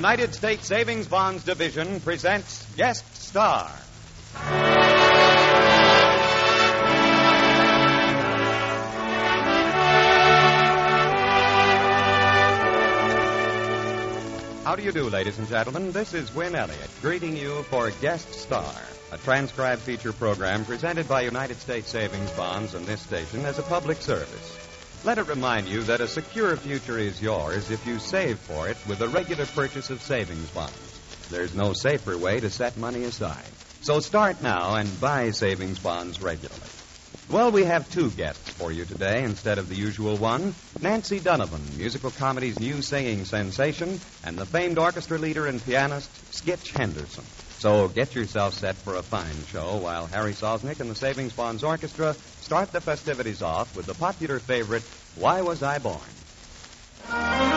United States Savings Bonds Division presents Guest Star. How do you do, ladies and gentlemen? This is Win Elliott greeting you for Guest Star, a transcribed feature program presented by United States Savings Bonds and this station as a public service. Let it remind you that a secure future is yours if you save for it with a regular purchase of savings bonds. There's no safer way to set money aside. So start now and buy savings bonds regularly. Well, we have two guests for you today instead of the usual one Nancy Donovan, musical comedy's new singing sensation, and the famed orchestra leader and pianist, Skitch Henderson. So get yourself set for a fine show while Harry Sosnick and the Savings Bonds Orchestra start the festivities off with the popular favorite, Why Was I Born?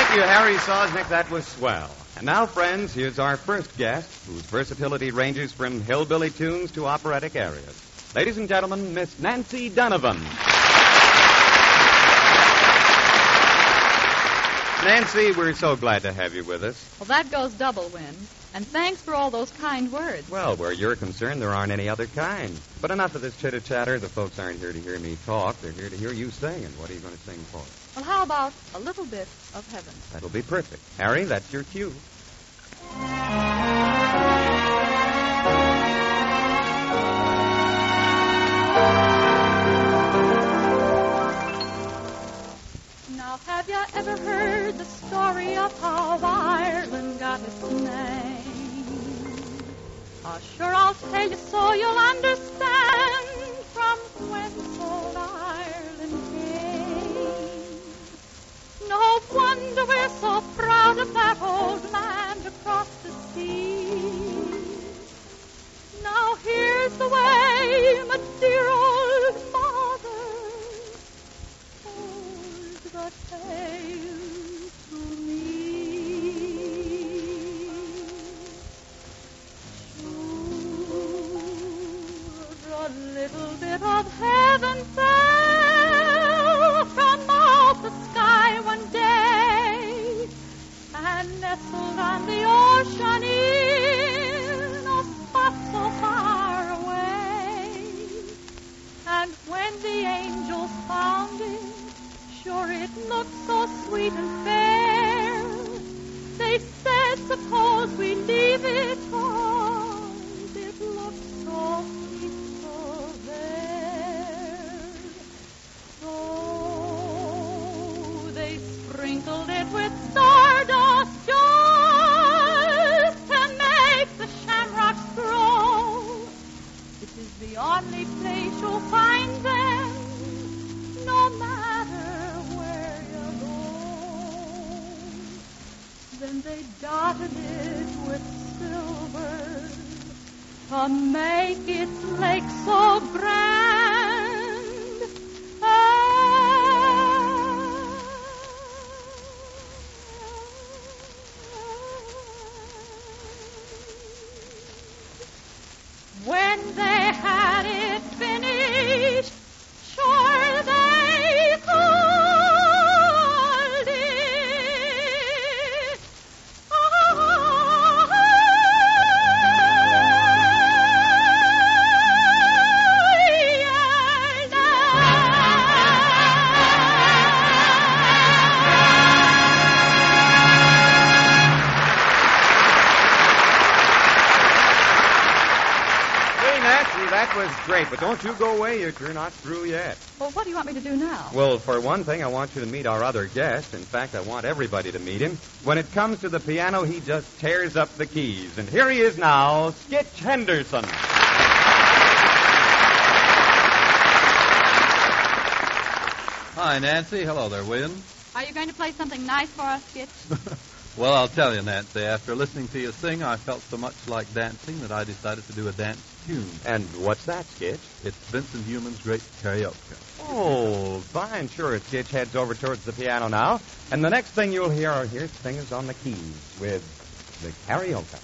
Thank you, Harry Sosnick. That was swell. And now, friends, here's our first guest, whose versatility ranges from hillbilly tunes to operatic arias. Ladies and gentlemen, Miss Nancy Donovan. Nancy, we're so glad to have you with us. Well, that goes double, Win. And thanks for all those kind words. Well, where you're concerned, there aren't any other kind. But enough of this chitter chatter. The folks aren't here to hear me talk. They're here to hear you sing. And what are you going to sing for? Well, how about a little bit of heaven? That'll be perfect. Harry, that's your cue. Now, have you ever heard the story of how Ireland got its name? Uh, sure, I'll tell you so you'll understand and they dotted it with silver to make its lake so grand. Don't you go away. You're, you're not through yet. Well, what do you want me to do now? Well, for one thing, I want you to meet our other guest. In fact, I want everybody to meet him. When it comes to the piano, he just tears up the keys. And here he is now, Skitch Henderson. Hi, Nancy. Hello there, William. Are you going to play something nice for us, Skitch? Well, I'll tell you, Nancy. After listening to you sing, I felt so much like dancing that I decided to do a dance tune. And what's that, Skitch? It's Vincent Youmans' great Carioca. Oh, fine. Sure. Skitch heads over towards the piano now. And the next thing you'll hear are here singers on the keys with the Carioca.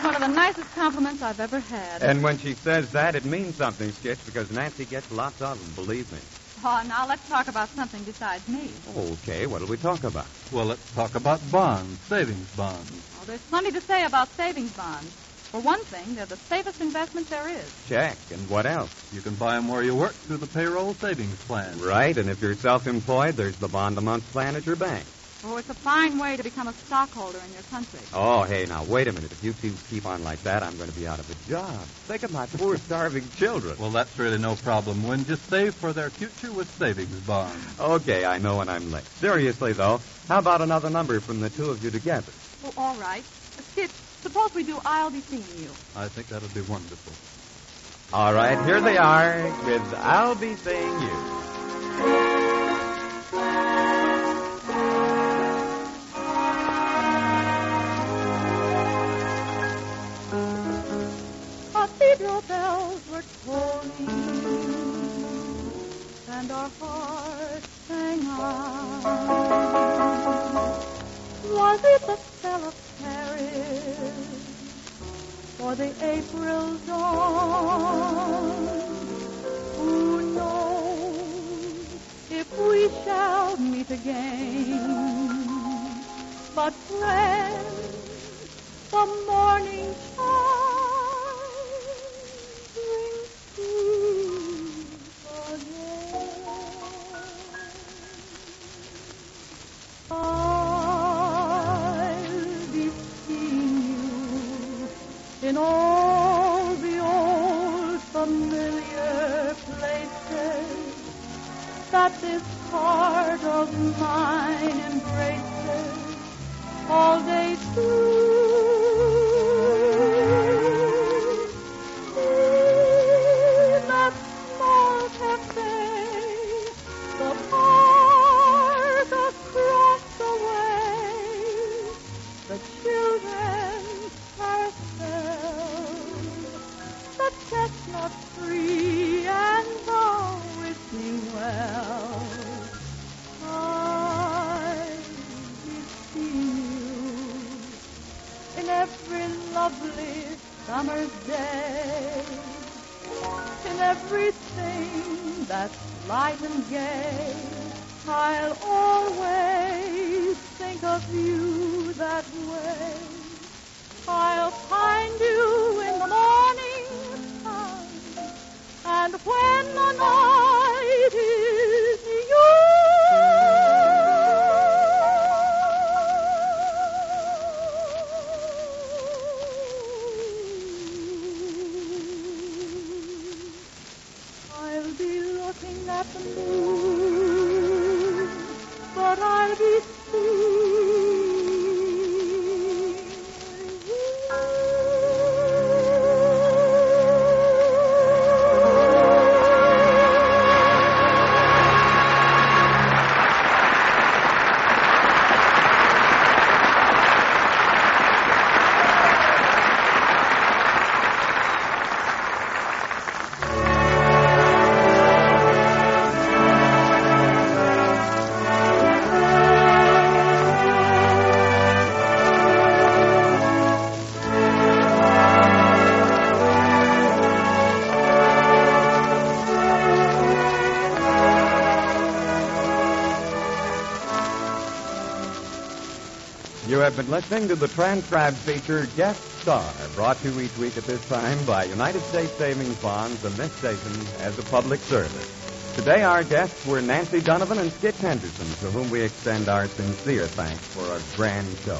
Was one of the nicest compliments I've ever had. And when she says that, it means something, Skitch, because Nancy gets lots of them, believe me. Oh, now let's talk about something besides me. Okay, what'll we talk about? Well, let's talk about bonds, savings bonds. Well, there's plenty to say about savings bonds. For one thing, they're the safest investment there is. Check. And what else? You can buy them where you work through the payroll savings plan. Right, and if you're self-employed, there's the bond a month plan at your bank. Oh, it's a fine way to become a stockholder in your country. Oh, hey, now, wait a minute. If you two keep on like that, I'm going to be out of a job. Think of my poor starving children. Well, that's really no problem, Win. Just save for their future with savings bonds. Okay, I know when I'm late. Seriously, though, how about another number from the two of you together? Oh, all right. Skitch, suppose we do I'll Be Seeing You. I think that'll be wonderful. All right, here they are with I'll Be Seeing You. Hearts sang out. Was it the spell of Paris, or the April dawn? Who knows if we shall meet again? But friends, the morning in all the old familiar places that this heart of mine embraces all day through. Always think of you that way. I'll find you in the morning sun, and when the night but I'll be have been listening to the transcribed feature Guest Star, brought to you each week at this time by United States Savings Bonds and this station as a public service. Today, our guests were Nancy Donovan and Skitch Henderson, to whom we extend our sincere thanks for a grand show.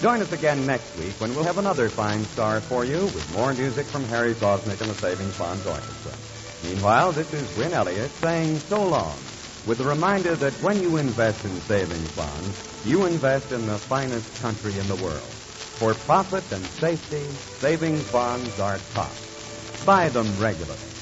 Join us again next week when we'll have another fine star for you with more music from Harry Sosnick and the Savings Bonds Orchestra. Meanwhile, this is Win Elliott saying so long, with a reminder that when you invest in savings bonds, you invest in the finest country in the world. For profit and safety, savings bonds are top. Buy them regularly.